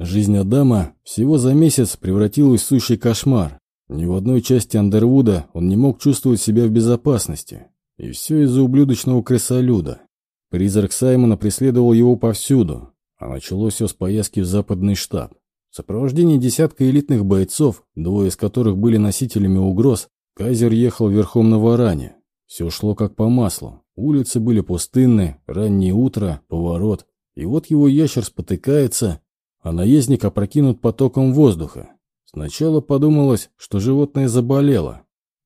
Жизнь Адама всего за месяц превратилась в сущий кошмар. Ни в одной части Андервуда он не мог чувствовать себя в безопасности. И все из-за ублюдочного крысолюда. Призрак Саймона преследовал его повсюду, а началось все с поездки в западный штаб. В сопровождении десятка элитных бойцов, двое из которых были носителями угроз, Кайзер ехал верхом на варане. Все шло как по маслу. Улицы были пустынны, раннее утро, поворот. И вот его ящер спотыкается, а наездник опрокинут потоком воздуха. Сначала подумалось, что животное заболело.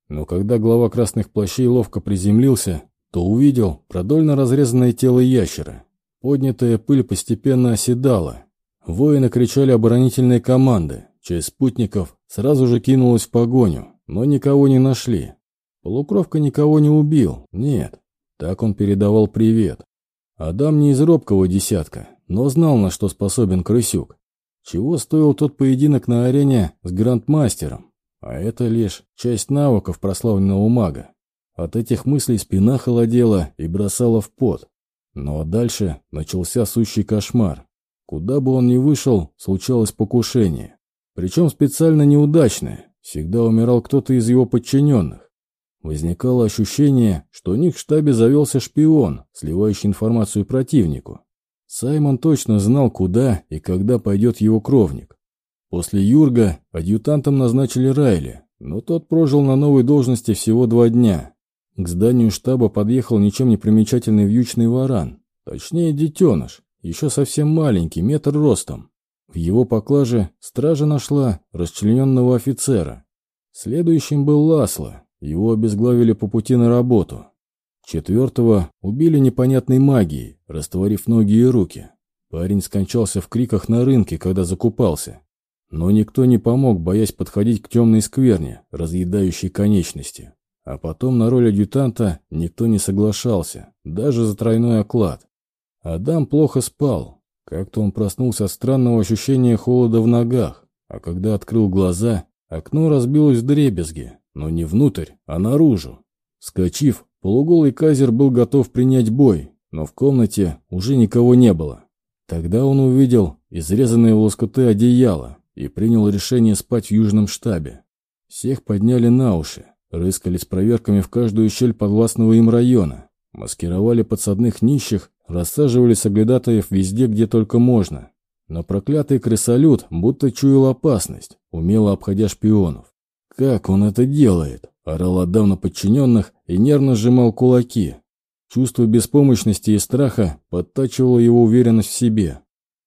Но когда глава красных плащей ловко приземлился, то увидел продольно разрезанное тело ящера. Поднятая пыль постепенно оседала. Воины кричали оборонительные команды. Часть спутников сразу же кинулась в погоню, но никого не нашли. Полукровка никого не убил, нет. Так он передавал привет. Адам не из робкого десятка, но знал, на что способен крысюк. Чего стоил тот поединок на арене с грандмастером? А это лишь часть навыков прославленного мага. От этих мыслей спина холодела и бросала в пот. Но дальше начался сущий кошмар. Куда бы он ни вышел, случалось покушение. Причем специально неудачное. Всегда умирал кто-то из его подчиненных. Возникало ощущение, что у них в штабе завелся шпион, сливающий информацию противнику. Саймон точно знал, куда и когда пойдет его кровник. После Юрга адъютантом назначили Райли, но тот прожил на новой должности всего два дня. К зданию штаба подъехал ничем не примечательный вьючный варан, точнее детеныш, еще совсем маленький, метр ростом. В его поклаже стража нашла расчлененного офицера. Следующим был Ласло, его обезглавили по пути на работу. Четвертого убили непонятной магией, растворив ноги и руки. Парень скончался в криках на рынке, когда закупался. Но никто не помог, боясь подходить к темной скверне, разъедающей конечности. А потом на роль адъютанта никто не соглашался, даже за тройной оклад. Адам плохо спал. Как-то он проснулся от странного ощущения холода в ногах, а когда открыл глаза, окно разбилось в дребезги, но не внутрь, а наружу. Скочив, полуголый Казер был готов принять бой, но в комнате уже никого не было. Тогда он увидел изрезанные лоскуты одеяла и принял решение спать в южном штабе. Всех подняли на уши, Рыскали с проверками в каждую щель подвластного им района. Маскировали подсадных нищих, рассаживали соглядатаев везде, где только можно. Но проклятый крысолют будто чуял опасность, умело обходя шпионов. «Как он это делает?» – орал на подчиненных и нервно сжимал кулаки. Чувство беспомощности и страха подтачивало его уверенность в себе.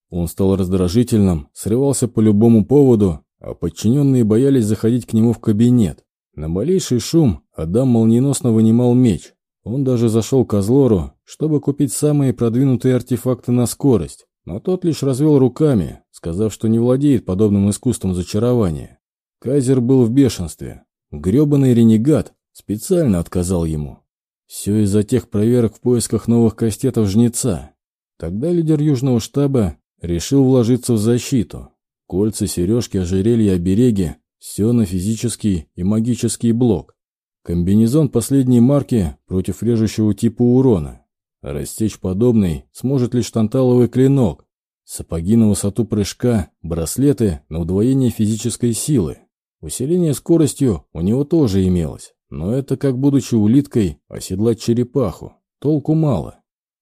Он стал раздражительным, срывался по любому поводу, а подчиненные боялись заходить к нему в кабинет. На малейший шум Адам молниеносно вынимал меч. Он даже зашел к Азлору, чтобы купить самые продвинутые артефакты на скорость, но тот лишь развел руками, сказав, что не владеет подобным искусством зачарования. Казер был в бешенстве. Гребаный ренегат специально отказал ему. Все из-за тех проверок в поисках новых кастетов жнеца. Тогда лидер Южного штаба решил вложиться в защиту. Кольца, сережки, ожерелья, обереги все на физический и магический блок. Комбинезон последней марки против режущего типа урона. Растечь подобный сможет лишь танталовый клинок. Сапоги на высоту прыжка, браслеты на удвоение физической силы. Усиление скоростью у него тоже имелось, но это как, будучи улиткой, оседлать черепаху. Толку мало.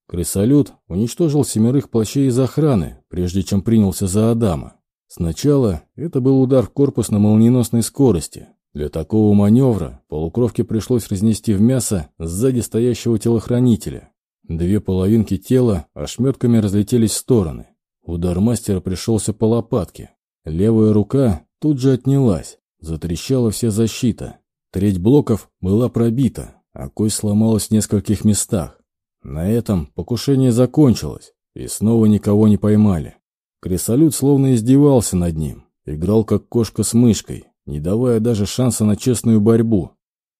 Крысолют уничтожил семерых плащей из охраны, прежде чем принялся за Адама. Сначала это был удар в корпус на молниеносной скорости. Для такого маневра полукровке пришлось разнести в мясо сзади стоящего телохранителя. Две половинки тела ошметками разлетелись в стороны. Удар мастера пришелся по лопатке. Левая рука тут же отнялась. Затрещала вся защита. Треть блоков была пробита, а кость сломалась в нескольких местах. На этом покушение закончилось, и снова никого не поймали. Крисолют словно издевался над ним, играл как кошка с мышкой, не давая даже шанса на честную борьбу.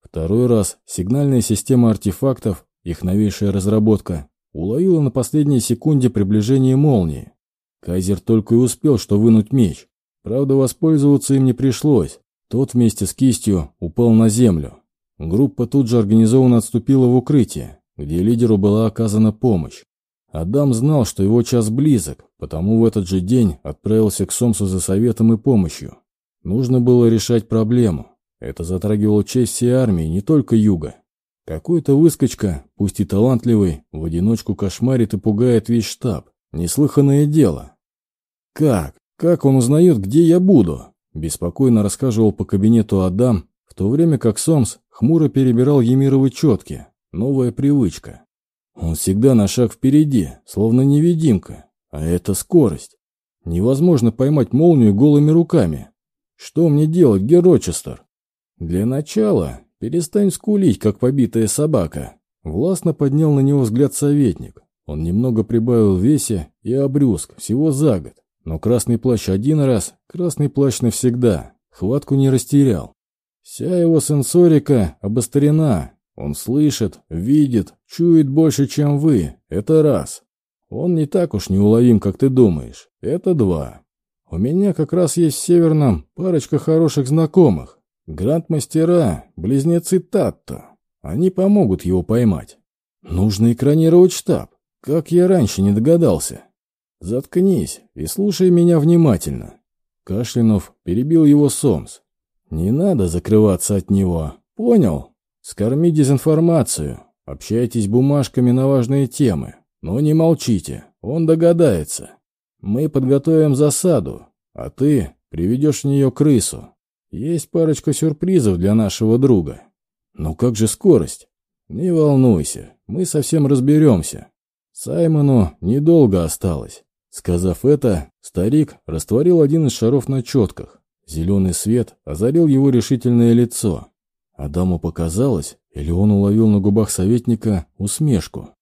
Второй раз сигнальная система артефактов, их новейшая разработка, уловила на последней секунде приближение молнии. Кайзер только и успел что вынуть меч. Правда, воспользоваться им не пришлось. Тот вместе с кистью упал на землю. Группа тут же организованно отступила в укрытие, где лидеру была оказана помощь. Адам знал, что его час близок, потому в этот же день отправился к Сомсу за советом и помощью. Нужно было решать проблему. Это затрагивало честь всей армии, не только юга. Какой-то выскочка, пусть и талантливый, в одиночку кошмарит и пугает весь штаб. Неслыханное дело. Как? Как он узнает, где я буду? Беспокойно рассказывал по кабинету Адам, в то время как Сомс хмуро перебирал Емировы четки. Новая привычка. Он всегда на шаг впереди, словно невидимка. А это скорость. Невозможно поймать молнию голыми руками. Что мне делать, Герочестер? Для начала перестань скулить, как побитая собака. Властно поднял на него взгляд советник. Он немного прибавил в весе и обрюзг, всего за год. Но красный плащ один раз, красный плащ навсегда. Хватку не растерял. Вся его сенсорика обострена. Он слышит, видит, чует больше, чем вы. Это раз. Он не так уж неуловим, как ты думаешь. Это два. У меня как раз есть в Северном парочка хороших знакомых. Гранд-мастера, близнецы Татто. Они помогут его поймать. Нужно экранировать штаб. Как я раньше не догадался. Заткнись и слушай меня внимательно. Кашлянув перебил его Сомс. Не надо закрываться от него. Понял? Скорми дезинформацию. Общайтесь бумажками на важные темы. Но не молчите. Он догадается. Мы подготовим засаду, а ты приведешь в нее крысу. Есть парочка сюрпризов для нашего друга. Но как же скорость? Не волнуйся, мы совсем разберемся. Саймону недолго осталось. Сказав это, старик растворил один из шаров на четках. Зеленый свет озарил его решительное лицо. Адаму показалось, или он уловил на губах советника усмешку.